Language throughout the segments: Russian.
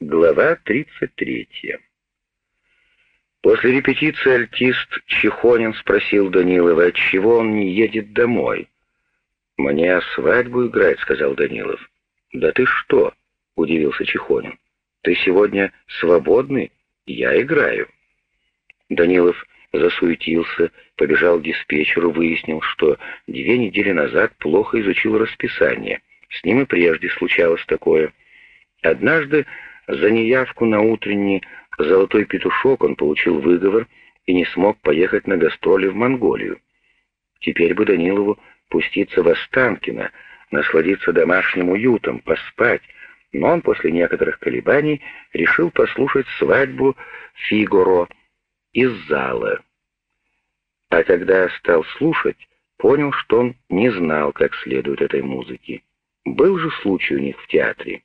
Глава 33. После репетиции альтист Чехонин спросил Данилова, отчего он не едет домой. «Мне свадьбу играть», — сказал Данилов. «Да ты что?» — удивился Чехонин. «Ты сегодня свободный? Я играю». Данилов засуетился, побежал к диспетчеру, выяснил, что две недели назад плохо изучил расписание. С ним и прежде случалось такое. Однажды за неявку на утренний «Золотой петушок» он получил выговор и не смог поехать на гастроли в Монголию. Теперь бы Данилову пуститься в Останкино, насладиться домашним уютом, поспать, но он после некоторых колебаний решил послушать свадьбу Фигоро из зала. А когда стал слушать, понял, что он не знал, как следует этой музыки. Был же случай у них в театре.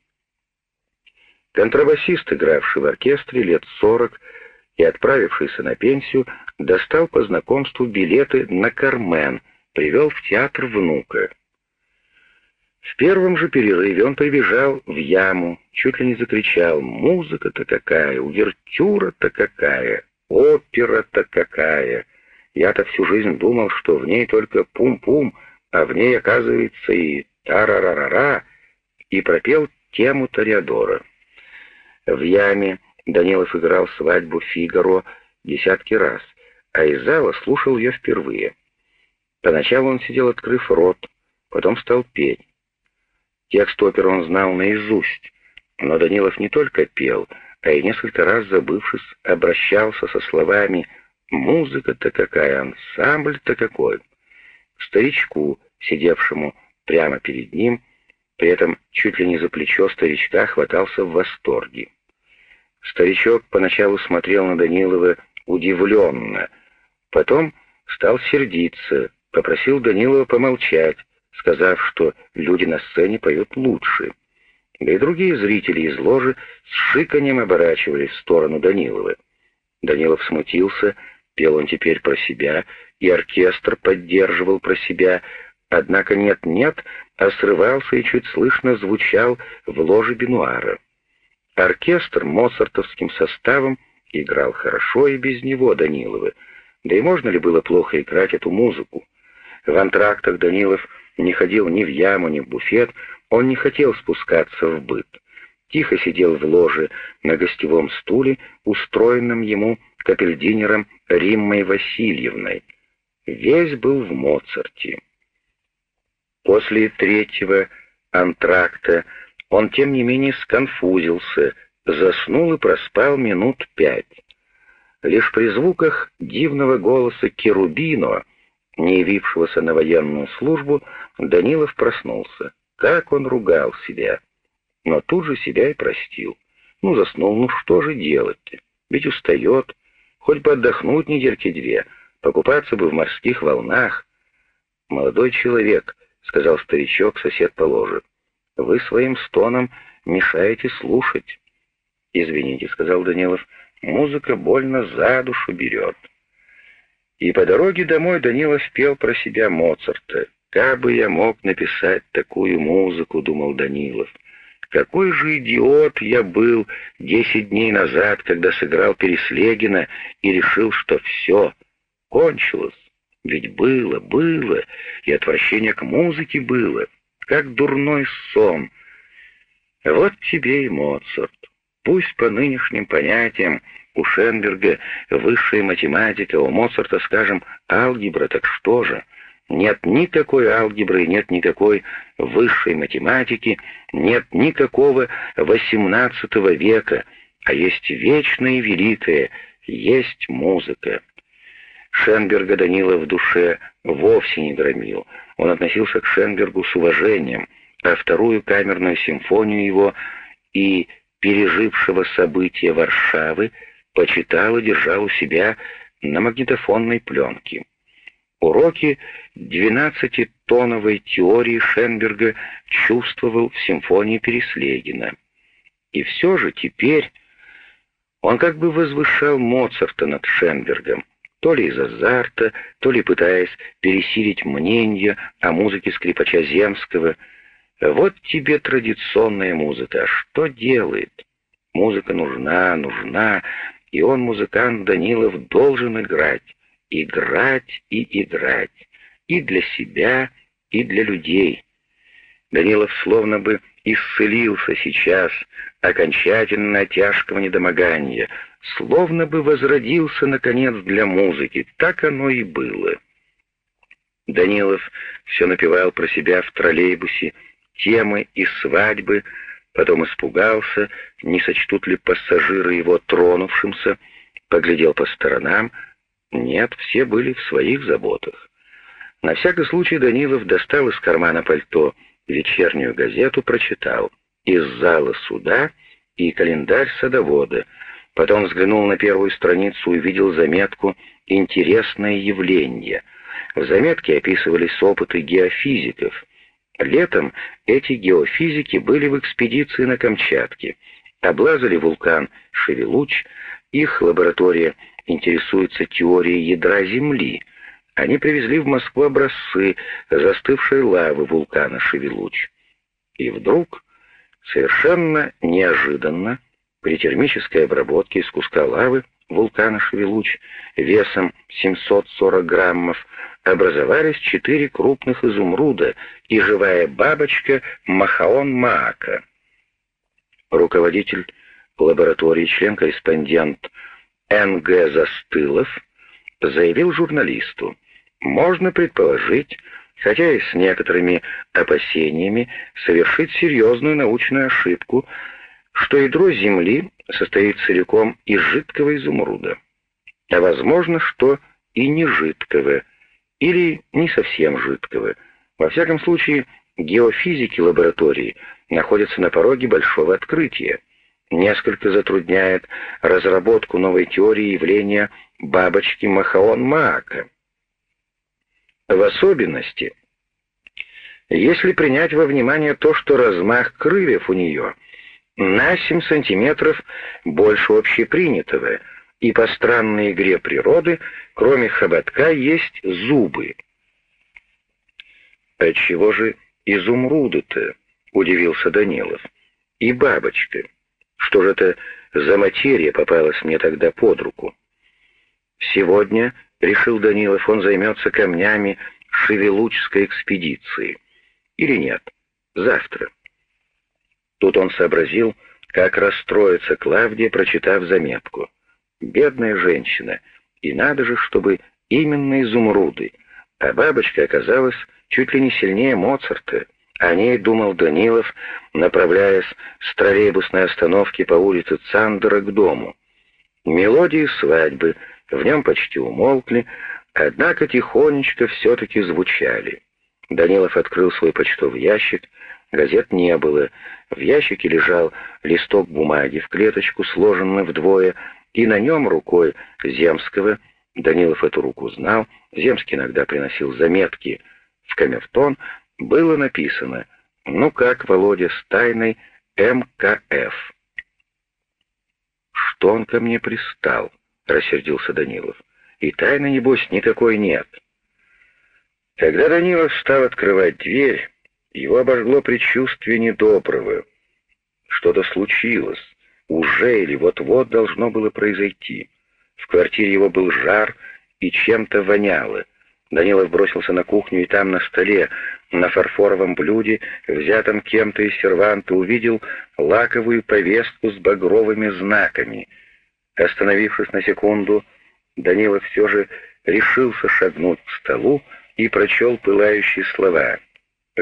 Контрабасист, игравший в оркестре лет сорок и отправившийся на пенсию, достал по знакомству билеты на «Кармен», привел в театр внука. В первом же перерыве он прибежал в яму, чуть ли не закричал «Музыка-то какая! Увертюра-то какая! Опера-то какая!» Я-то всю жизнь думал, что в ней только пум-пум, а в ней, оказывается, и та-ра-ра-ра-ра, и пропел тему Ториадора. В яме Данилов играл свадьбу Фигаро десятки раз, а из зала слушал ее впервые. Поначалу он сидел, открыв рот, потом стал петь. Текст оперы он знал наизусть, но Данилов не только пел, а и несколько раз, забывшись, обращался со словами «Музыка-то какая, ансамбль-то какой!» Старичку, сидевшему прямо перед ним, при этом чуть ли не за плечо старичка хватался в восторге. Старичок поначалу смотрел на Данилова удивленно, потом стал сердиться, попросил Данилова помолчать, сказав, что люди на сцене поют лучше. Да и другие зрители из ложи с шиканьем оборачивались в сторону Данилова. Данилов смутился, пел он теперь про себя, и оркестр поддерживал про себя, Однако нет-нет, а срывался и чуть слышно звучал в ложе Бенуара. Оркестр моцартовским составом играл хорошо и без него Данилова. Да и можно ли было плохо играть эту музыку? В антрактах Данилов не ходил ни в яму, ни в буфет, он не хотел спускаться в быт. Тихо сидел в ложе на гостевом стуле, устроенном ему капельдинером Риммой Васильевной. Весь был в Моцарте. После третьего антракта он, тем не менее, сконфузился, заснул и проспал минут пять. Лишь при звуках дивного голоса Керубино, не явившегося на военную службу, Данилов проснулся. Как он ругал себя! Но тут же себя и простил. Ну, заснул, ну что же делать-то? Ведь устает. Хоть бы отдохнуть недельки две, покупаться бы в морских волнах. Молодой человек, — сказал старичок, сосед по ложе. «Вы своим стоном мешаете слушать». «Извините», — сказал Данилов, — «музыка больно за душу берет». И по дороге домой Данилов пел про себя Моцарта. «Как бы я мог написать такую музыку», — думал Данилов. «Какой же идиот я был десять дней назад, когда сыграл Переслегина и решил, что все, кончилось». Ведь было, было, и отвращение к музыке было, как дурной сон. Вот тебе и Моцарт. Пусть по нынешним понятиям у Шенберга высшая математика, у Моцарта, скажем, алгебра, так что же? Нет никакой алгебры, нет никакой высшей математики, нет никакого XVIII века, а есть вечное и великое, есть музыка. Шенберга Данила в душе вовсе не громил. Он относился к Шенбергу с уважением, а вторую камерную симфонию его и пережившего события Варшавы почитал и держал у себя на магнитофонной пленке. Уроки двенадцатитоновой теории Шенберга чувствовал в симфонии Переслегина. И все же теперь он как бы возвышал Моцарта над Шенбергом, то ли из азарта, то ли пытаясь пересилить мнение о музыке скрипача Земского. Вот тебе традиционная музыка, а что делает? Музыка нужна, нужна, и он, музыкант Данилов, должен играть, играть и играть, и для себя, и для людей. Данилов словно бы исцелился сейчас окончательно тяжкого недомогания, словно бы возродился, наконец, для музыки. Так оно и было. Данилов все напевал про себя в троллейбусе, темы и свадьбы, потом испугался, не сочтут ли пассажиры его тронувшимся, поглядел по сторонам. Нет, все были в своих заботах. На всякий случай Данилов достал из кармана пальто вечернюю газету, прочитал «Из зала суда» и календарь садовода. Потом взглянул на первую страницу и увидел заметку «Интересное явление». В заметке описывались опыты геофизиков. Летом эти геофизики были в экспедиции на Камчатке, облазали вулкан Шевелуч, их лаборатория интересуется теорией ядра Земли. Они привезли в Москву образцы застывшей лавы вулкана Шевелуч. И вдруг, совершенно неожиданно, при термической обработке из куска лавы вулкана Шевелуч весом 740 граммов образовались четыре крупных изумруда и живая бабочка Махаон-Маака. Руководитель лаборатории, член-корреспондент Н.Г. Застылов заявил журналисту, можно предположить, хотя и с некоторыми опасениями, совершить серьезную научную ошибку, что ядро Земли состоит целиком из жидкого изумруда. А возможно, что и не жидкого, или не совсем жидкого. Во всяком случае, геофизики лаборатории находятся на пороге большого открытия. Несколько затрудняет разработку новой теории явления бабочки Махаон-Маака. В особенности, если принять во внимание то, что размах крыльев у нее на 7 сантиметров больше общепринятого — и по странной игре природы, кроме хоботка, есть зубы. «Отчего «А же изумруды-то?» — удивился Данилов. «И бабочка. Что же это за материя попалась мне тогда под руку?» «Сегодня, — решил Данилов, — он займется камнями Шевелучской экспедиции. Или нет? Завтра». Тут он сообразил, как расстроится Клавдия, прочитав заметку — Бедная женщина. И надо же, чтобы именно изумруды. А бабочка оказалась чуть ли не сильнее Моцарта. О ней думал Данилов, направляясь с троллейбусной остановки по улице Цандера к дому. Мелодии свадьбы в нем почти умолкли, однако тихонечко все-таки звучали. Данилов открыл свой почтовый ящик, газет не было. В ящике лежал листок бумаги в клеточку, сложенный вдвое, и на нем рукой Земского, Данилов эту руку знал, Земский иногда приносил заметки в камертон, было написано «Ну как, Володя, с тайной МКФ». «Что он ко мне пристал?» — рассердился Данилов. «И тайны, небось, никакой нет». Когда Данилов стал открывать дверь, его обожгло предчувствие недоброго. Что-то случилось уже или вот-вот должно было произойти. В квартире его был жар и чем-то воняло. Данилов бросился на кухню и там на столе, на фарфоровом блюде, взятом кем-то из серванта, увидел лаковую повестку с багровыми знаками. Остановившись на секунду, Данилов все же решился шагнуть к столу и прочел пылающие слова.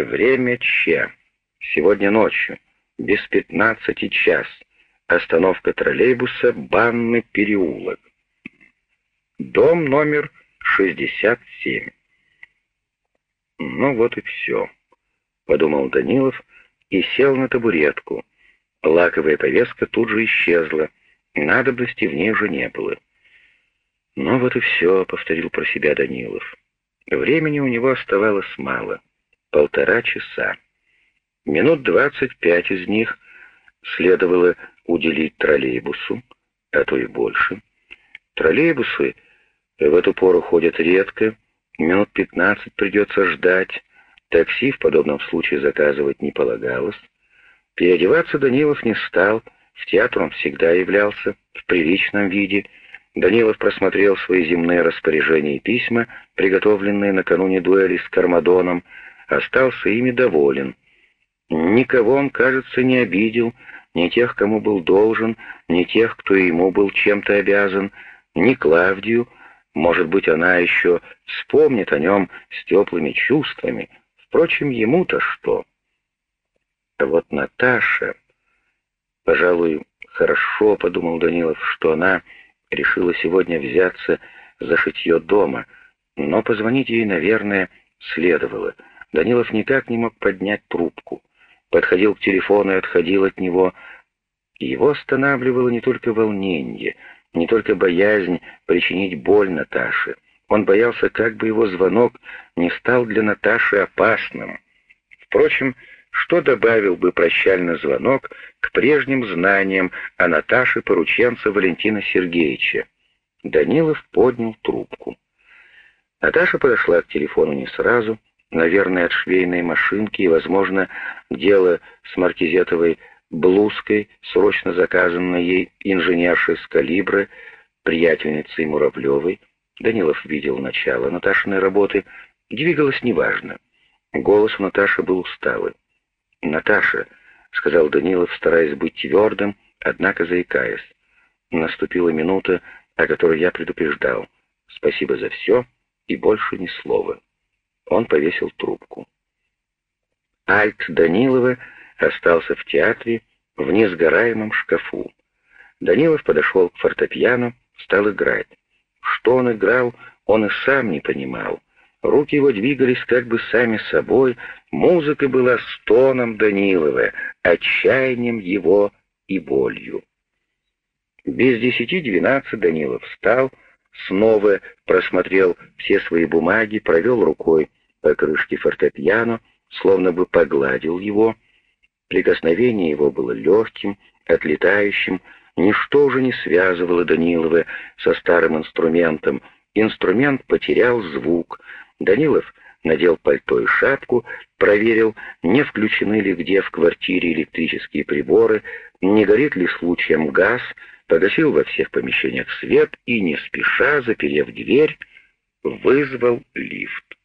«Время Че. Сегодня ночью. Без пятнадцати час. Остановка троллейбуса «Банный переулок». Дом номер 67. Ну вот и все, подумал Данилов и сел на табуретку. Лаковая повестка тут же исчезла, надобности в ней уже не было. Ну вот и все, повторил про себя Данилов. Времени у него оставалось мало, полтора часа. Минут двадцать пять из них следовало уделить троллейбусу, а то и больше. Троллейбусы в эту пору ходят редко, минут пятнадцать придется ждать, такси в подобном случае заказывать не полагалось. Переодеваться Данилов не стал, В театр он всегда являлся в приличном виде. Данилов просмотрел свои земные распоряжения и письма, приготовленные накануне дуэли с Кармадоном, остался ими доволен. Никого он, кажется, не обидел, ни тех, кому был должен, ни тех, кто ему был чем-то обязан, ни Клавдию, может быть, она еще вспомнит о нем с теплыми чувствами. Впрочем, ему-то что? А вот Наташа... Пожалуй, хорошо, — подумал Данилов, — что она решила сегодня взяться за шитье дома, но позвонить ей, наверное, следовало. Данилов никак не мог поднять трубку. Подходил к телефону и отходил от него. Его останавливало не только волнение — не только боязнь причинить боль Наташе. Он боялся, как бы его звонок не стал для Наташи опасным. Впрочем, что добавил бы прощальный звонок к прежним знаниям о Наташе порученца Валентина Сергеевича? Данилов поднял трубку. Наташа подошла к телефону не сразу, наверное, от швейной машинки, и, возможно, дело с маркизетовой блузкой, срочно заказанной ей инженершей с калибра, приятельницей Муравлевой. Данилов видел начало Наташиной работы, двигалась неважно. Голос у Наташи был усталый. «Наташа», — сказал Данилов, стараясь быть твердым, однако заикаясь. Наступила минута, о которой я предупреждал. «Спасибо за все и больше ни слова». Он повесил трубку. Альт Данилова остался в театре в несгораемом шкафу. Данилов подошел к фортепиано, стал играть. Что он играл, он и сам не понимал. Руки его двигались как бы сами собой, музыка была стоном Данилова, отчаянием его и болью. Без десяти двенадцать Данилов встал, снова просмотрел все свои бумаги, провел рукой по крышке фортепиано, словно бы погладил его — Прикосновение его было легким, отлетающим, ничто уже не связывало Данилова со старым инструментом. Инструмент потерял звук. Данилов надел пальто и шапку, проверил, не включены ли где в квартире электрические приборы, не горит ли случаем газ, погасил во всех помещениях свет и, не спеша, заперев дверь, вызвал лифт.